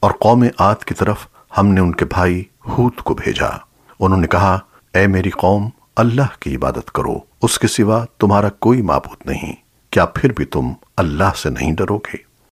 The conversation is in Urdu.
اور قوم آت کی طرف ہم نے ان کے بھائی ہود کو بھیجا۔ انہوں نے کہا، اے میری قوم، اللہ کی عبادت کرو، اس کے سوا تمہارا کوئی معبود نہیں۔ کیا پھر بھی تم اللہ سے نہیں ڈرو گے؟